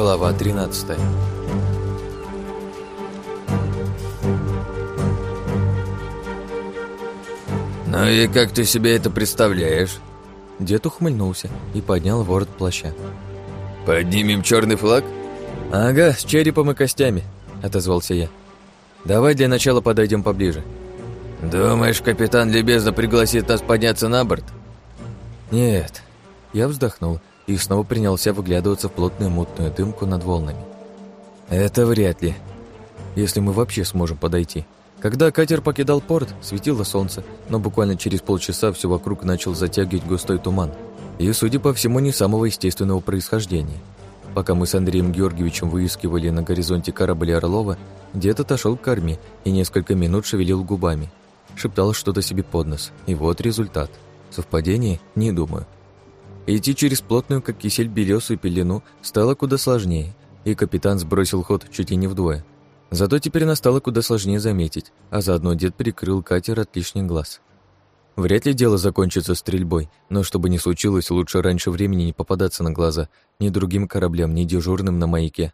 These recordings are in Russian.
Глава 13 «Ну и как ты себе это представляешь?» Дед ухмыльнулся и поднял ворот плаща. «Поднимем черный флаг?» «Ага, с черепом и костями», — отозвался я. «Давай для начала подойдем поближе». «Думаешь, капитан любезно пригласит нас подняться на борт?» «Нет». Я вздохнул и снова принялся выглядываться в плотную мутную дымку над волнами. «Это вряд ли. Если мы вообще сможем подойти. Когда катер покидал порт, светило солнце, но буквально через полчаса все вокруг начал затягивать густой туман. И, судя по всему, не самого естественного происхождения. Пока мы с Андреем Георгиевичем выискивали на горизонте корабль Орлова, дед отошел к корме и несколько минут шевелил губами. Шептал что-то себе под нос. И вот результат. Совпадение? Не думаю. Идти через плотную, как кисель, белесую пелену стало куда сложнее, и капитан сбросил ход чуть и не вдвое. Зато теперь настало куда сложнее заметить, а заодно дед прикрыл катер от лишних глаз. Вряд ли дело закончится стрельбой, но чтобы не случилось, лучше раньше времени не попадаться на глаза ни другим кораблям, ни дежурным на маяке.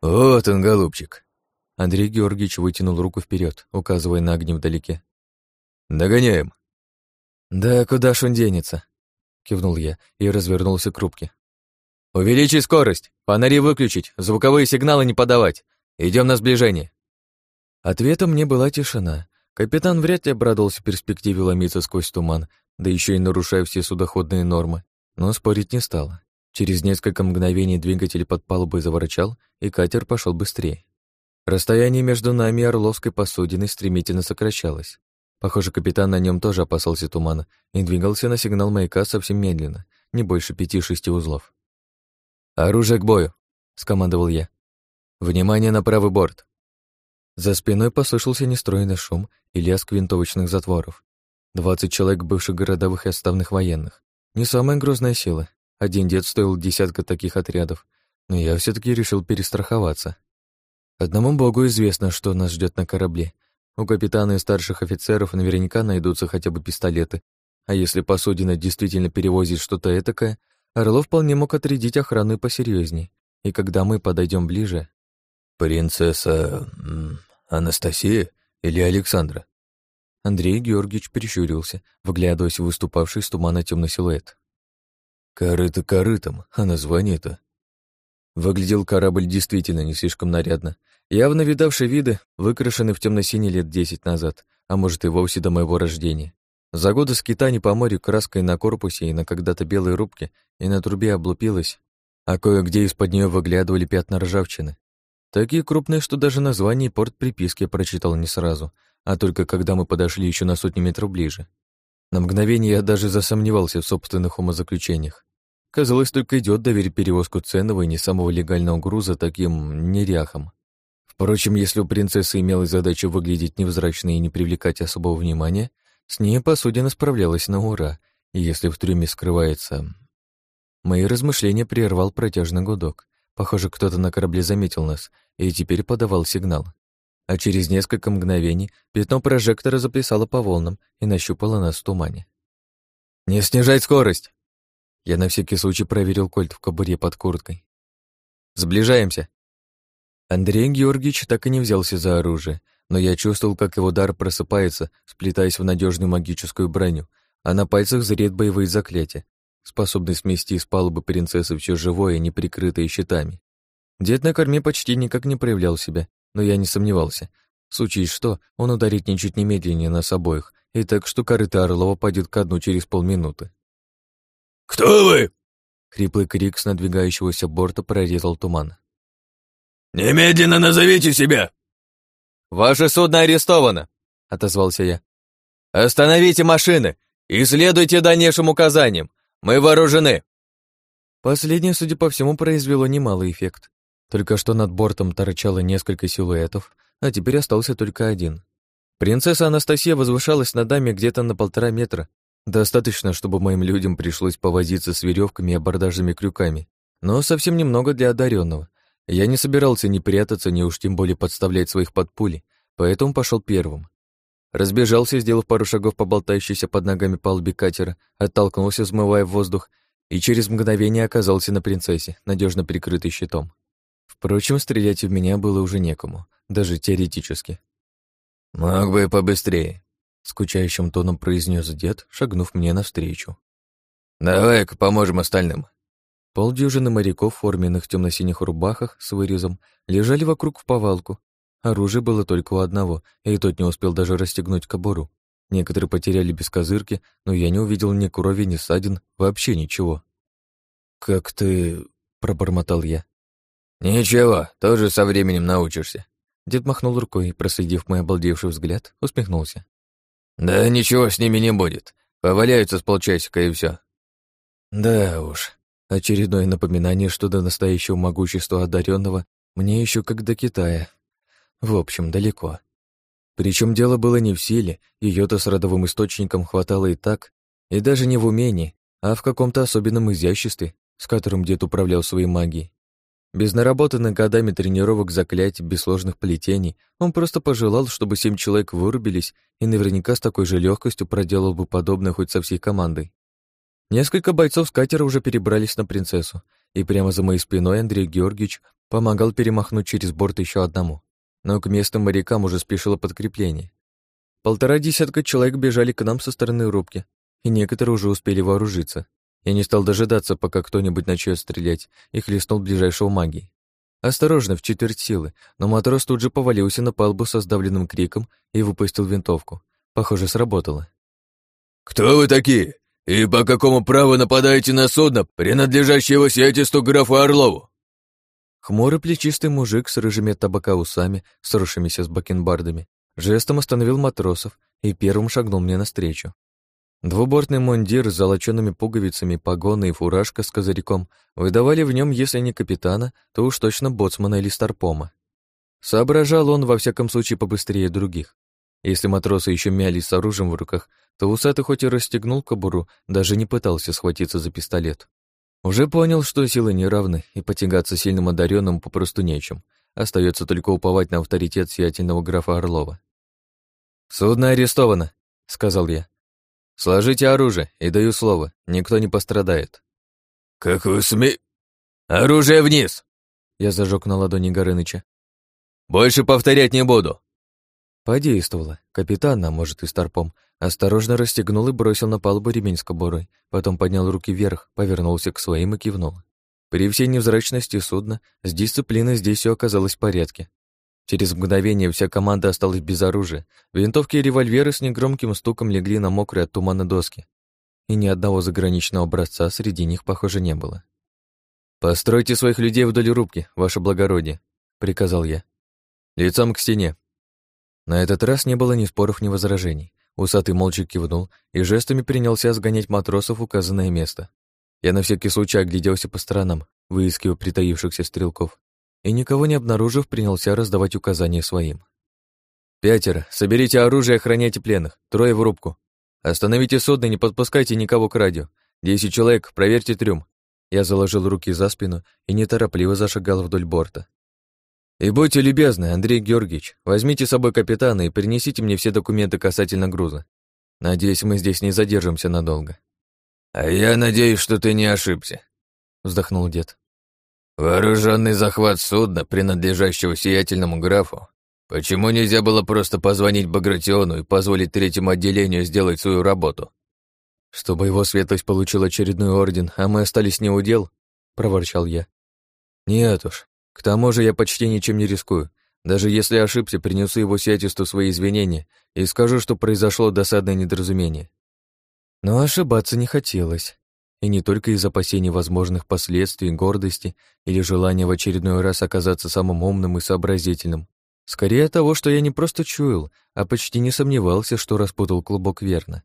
«Вот он, голубчик!» Андрей Георгиевич вытянул руку вперед, указывая на огни вдалеке. «Догоняем!» «Да куда ж он денется?» Кивнул я и развернулся к рубке. «Увеличить скорость! Фонари выключить! Звуковые сигналы не подавать! Идем на сближение!» Ответом мне была тишина. Капитан вряд ли обрадовался перспективе ломиться сквозь туман, да еще и нарушая все судоходные нормы, но спорить не стало. Через несколько мгновений двигатель под палубой заворчал, и катер пошел быстрее. Расстояние между нами и Орловской посудиной стремительно сокращалось. Похоже, капитан на нем тоже опасался тумана и двигался на сигнал маяка совсем медленно, не больше пяти-шести узлов. «Оружие к бою!» — скомандовал я. «Внимание на правый борт!» За спиной послышался нестройный шум и лязг винтовочных затворов. Двадцать человек бывших городовых и отставных военных. Не самая грозная сила. Один дед стоил десятка таких отрядов, но я все таки решил перестраховаться. Одному богу известно, что нас ждет на корабле — у капитана и старших офицеров наверняка найдутся хотя бы пистолеты, а если посудина действительно перевозит что-то этакое, Орлов вполне мог отрядить охрану посерьезней. И когда мы подойдем ближе... «Принцесса... Анастасия или Александра?» Андрей Георгиевич прищурился, выглядываясь в выступавший из тумана темный силуэт. «Корыто корытом, а название-то?» Выглядел корабль действительно не слишком нарядно, Явно видавший виды, выкрашенный в темно-синий лет десять назад, а может и вовсе до моего рождения. За годы скитаний по морю краской на корпусе и на когда-то белой рубке и на трубе облупилась, а кое-где из-под нее выглядывали пятна ржавчины. Такие крупные, что даже название порт приписки прочитал не сразу, а только когда мы подошли еще на сотни метров ближе. На мгновение я даже засомневался в собственных умозаключениях. Казалось, только идет доверить перевозку ценного и не самого легального груза таким неряхам. Впрочем, если у принцессы имелась задача выглядеть невзрачной и не привлекать особого внимания, с ней посудина справлялась на ура, и если в трюме скрывается... Мои размышления прервал протяжный гудок. Похоже, кто-то на корабле заметил нас и теперь подавал сигнал. А через несколько мгновений пятно прожектора заплясало по волнам и нащупало нас в тумане. «Не снижать скорость!» Я на всякий случай проверил кольт в кобуре под курткой. «Сближаемся!» Андрей Георгиевич так и не взялся за оружие, но я чувствовал, как его дар просыпается, сплетаясь в надежную магическую броню, а на пальцах зреет боевые заклятия, способные смести с палубы принцессы все живое, не прикрытое щитами. Дед на корме почти никак не проявлял себя, но я не сомневался. В случае что, он ударит ничуть не медленнее нас обоих, и так что корыто Орлова пойдет ко дну через полминуты. «Кто вы?» Хриплый крик с надвигающегося борта прорезал туман. «Немедленно назовите себя!» «Ваше судно арестовано!» — отозвался я. «Остановите машины и следуйте дальнейшим указаниям. Мы вооружены!» Последнее, судя по всему, произвело немалый эффект. Только что над бортом торчало несколько силуэтов, а теперь остался только один. Принцесса Анастасия возвышалась над нами где-то на полтора метра. Достаточно, чтобы моим людям пришлось повозиться с веревками и абордажными крюками, но совсем немного для одаренного, я не собирался ни прятаться, ни уж тем более подставлять своих под пули, поэтому пошел первым. Разбежался, сделав пару шагов по болтающейся под ногами палубе катера, оттолкнулся, взмывая в воздух, и через мгновение оказался на принцессе, надежно прикрытый щитом. Впрочем, стрелять в меня было уже некому, даже теоретически. «Мог бы побыстрее», — скучающим тоном произнес дед, шагнув мне навстречу. «Давай-ка поможем остальным». Полдюжины моряков в форменных темно-синих рубахах с вырезом лежали вокруг в повалку. Оружие было только у одного, и тот не успел даже расстегнуть кобуру. Некоторые потеряли без козырки, но я не увидел ни крови, ни ссадин, вообще ничего. «Как ты...» — пробормотал я. «Ничего, тоже со временем научишься». Дед махнул рукой и, проследив мой обалдевший взгляд, усмехнулся. «Да ничего с ними не будет. Поваляются с полчасика и все. Да уж, очередное напоминание, что до настоящего могущества одаренного мне еще как до Китая. В общем, далеко. Причем дело было не в силе, ее-то с родовым источником хватало и так, и даже не в умении, а в каком-то особенном изяществе, с которым дед управлял своей магией. Без наработанных годами тренировок заклятий, без сложных плетений, он просто пожелал, чтобы семь человек вырубились и наверняка с такой же легкостью проделал бы подобное хоть со всей командой. Несколько бойцов с катера уже перебрались на принцессу, и прямо за моей спиной Андрей Георгиевич помогал перемахнуть через борт еще одному но к местным морякам уже спешило подкрепление. Полтора десятка человек бежали к нам со стороны рубки, и некоторые уже успели вооружиться. Я не стал дожидаться, пока кто-нибудь начнет стрелять, и хлестнул ближайшего магии. Осторожно, в четверть силы, но матрос тут же повалился на палубу со сдавленным криком и выпустил винтовку. Похоже, сработало. «Кто вы такие? И по какому праву нападаете на судно, принадлежащее его сиятельству графу Орлову?» Хмурый плечистый мужик с рыжими от табака усами, сросшимися с бакенбардами, жестом остановил матросов и первым шагнул мне навстречу. Двубортный мундир с золоченными пуговицами, погоны и фуражка с козырьком выдавали в нем, если не капитана, то уж точно боцмана или старпома. Соображал он, во всяком случае, побыстрее других. Если матросы еще мялись с оружием в руках, то усатый хоть и расстегнул кобуру, даже не пытался схватиться за пистолет. Уже понял, что силы не равны, и потягаться сильным одаренным попросту нечем. Остается только уповать на авторитет сиятельного графа Орлова. «Судно арестовано», — сказал я. «Сложите оружие, и даю слово, никто не пострадает». «Как вы сме... Оружие вниз!» Я зажег на ладони Горыныча. «Больше повторять не буду!» Подействовало. Капитан, а может и старпом, осторожно расстегнул и бросил на палубу ремень с кобурой, потом поднял руки вверх, повернулся к своим и кивнул. При всей невзрачности судна с дисциплиной здесь все оказалось в порядке. Через мгновение вся команда осталась без оружия, винтовки и револьверы с негромким стуком легли на мокрые от тумана доски, и ни одного заграничного образца среди них, похоже, не было. «Постройте своих людей вдоль рубки, ваше благородие», — приказал я. «Лицом к стене». На этот раз не было ни споров, ни возражений. Усатый молча кивнул и жестами принялся сгонять матросов в указанное место. Я на всякий случай огляделся по сторонам, выискивая притаившихся стрелков, и никого не обнаружив, принялся раздавать указания своим. «Пятеро, соберите оружие и охраняйте пленных, трое в рубку. Остановите судно не подпускайте никого к радио. Десять человек, проверьте трюм». Я заложил руки за спину и неторопливо зашагал вдоль борта. И будьте любезны, Андрей Георгиевич, возьмите с собой капитана и принесите мне все документы касательно груза. Надеюсь, мы здесь не задержимся надолго. А я надеюсь, что ты не ошибся, вздохнул дед. Вооруженный захват судна, принадлежащего сиятельному графу. Почему нельзя было просто позвонить Багратиону и позволить третьему отделению сделать свою работу? Чтобы его светлость получил очередной орден, а мы остались не у дел, проворчал я. Нет уж, к тому же я почти ничем не рискую. Даже если ошибся, принесу его сиятельству свои извинения и скажу, что произошло досадное недоразумение. Но ошибаться не хотелось. И не только из опасений возможных последствий, гордости или желания в очередной раз оказаться самым умным и сообразительным. Скорее того, что я не просто чуял, а почти не сомневался, что распутал клубок верно.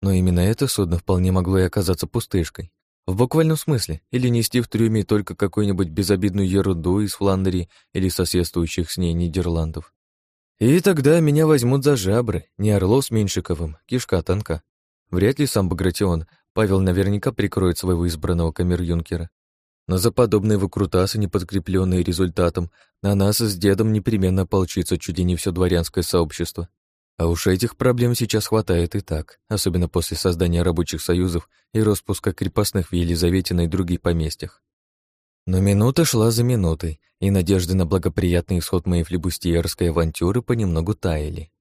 Но именно это судно вполне могло и оказаться пустышкой. В буквальном смысле, или нести в трюме только какую-нибудь безобидную ерунду из Фландрии или соседствующих с ней Нидерландов. И тогда меня возьмут за жабры, не Орлов с Меньшиковым, кишка тонка. Вряд ли сам Багратион, Павел наверняка прикроет своего избранного камер-юнкера. Но за подобные выкрутасы, не подкрепленные результатом, на нас с дедом непременно ополчится чуть ли не все дворянское сообщество. А уж этих проблем сейчас хватает и так, особенно после создания рабочих союзов и распуска крепостных в Елизаветино и других поместьях. Но минута шла за минутой, и надежды на благоприятный исход моей флебустьерской авантюры понемногу таяли.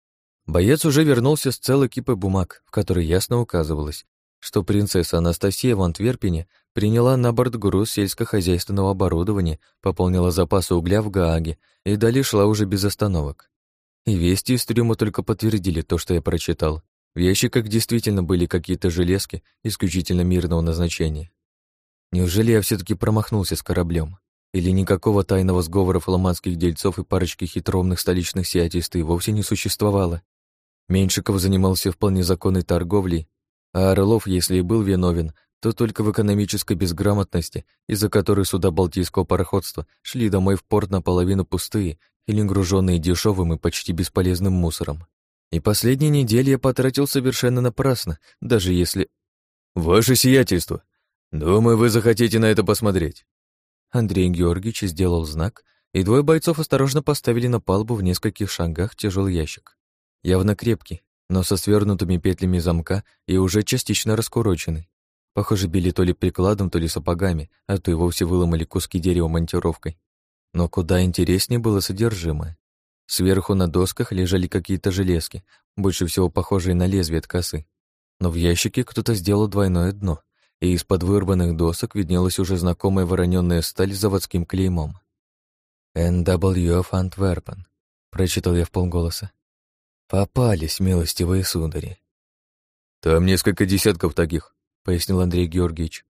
Боец уже вернулся с целой кипой бумаг, в которой ясно указывалось, что принцесса Анастасия в Антверпене приняла на борт груз сельскохозяйственного оборудования, пополнила запасы угля в Гааге и далее шла уже без остановок. И вести из трюма только подтвердили то, что я прочитал. В ящиках действительно были какие-то железки исключительно мирного назначения. Неужели я все таки промахнулся с кораблем? Или никакого тайного сговора фламандских дельцов и парочки хитромных столичных сиятельств вовсе не существовало? Меньшиков занимался вполне законной торговлей, а Орлов, если и был виновен, то только в экономической безграмотности, из-за которой суда Балтийского пароходства шли домой в порт наполовину пустые или груженные дешевым и почти бесполезным мусором. И последние недели я потратил совершенно напрасно, даже если... «Ваше сиятельство!» «Думаю, вы захотите на это посмотреть». Андрей Георгиевич сделал знак, и двое бойцов осторожно поставили на палубу в нескольких шагах тяжелый ящик. Явно крепкий, но со свернутыми петлями замка и уже частично раскуроченный. Похоже, били то ли прикладом, то ли сапогами, а то и вовсе выломали куски дерева монтировкой. Но куда интереснее было содержимое. Сверху на досках лежали какие-то железки, больше всего похожие на лезвие от косы. Но в ящике кто-то сделал двойное дно — и из-под вырванных досок виднелась уже знакомая вороненная сталь с заводским клеймом. «N.W. of Antwerpen», — прочитал я в полголоса. «Попались, милостивые судари». «Там несколько десятков таких», — пояснил Андрей Георгиевич.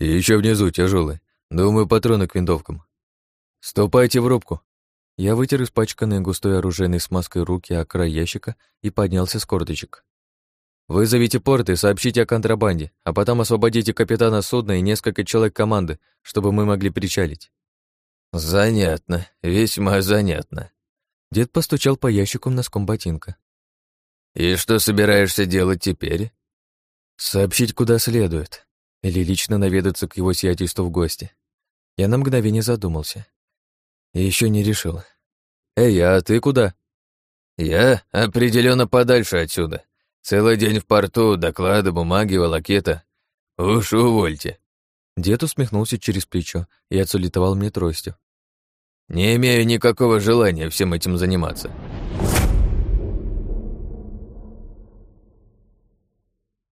«И еще внизу тяжелые. Думаю, патроны к винтовкам». «Ступайте в рубку». Я вытер испачканные густой оружейной смазкой руки о край ящика и поднялся с корточек. Вызовите порт и сообщите о контрабанде, а потом освободите капитана судна и несколько человек команды, чтобы мы могли причалить». «Занятно, весьма занятно». Дед постучал по ящику носком ботинка. «И что собираешься делать теперь?» «Сообщить, куда следует. Или лично наведаться к его сиятельству в гости». Я на мгновение задумался. Еще не решил. «Эй, а ты куда?» «Я определенно подальше отсюда. Целый день в порту, доклады, бумаги, волокета. Уж увольте». Дед усмехнулся через плечо и отсулетовал мне тростью. «Не имею никакого желания всем этим заниматься.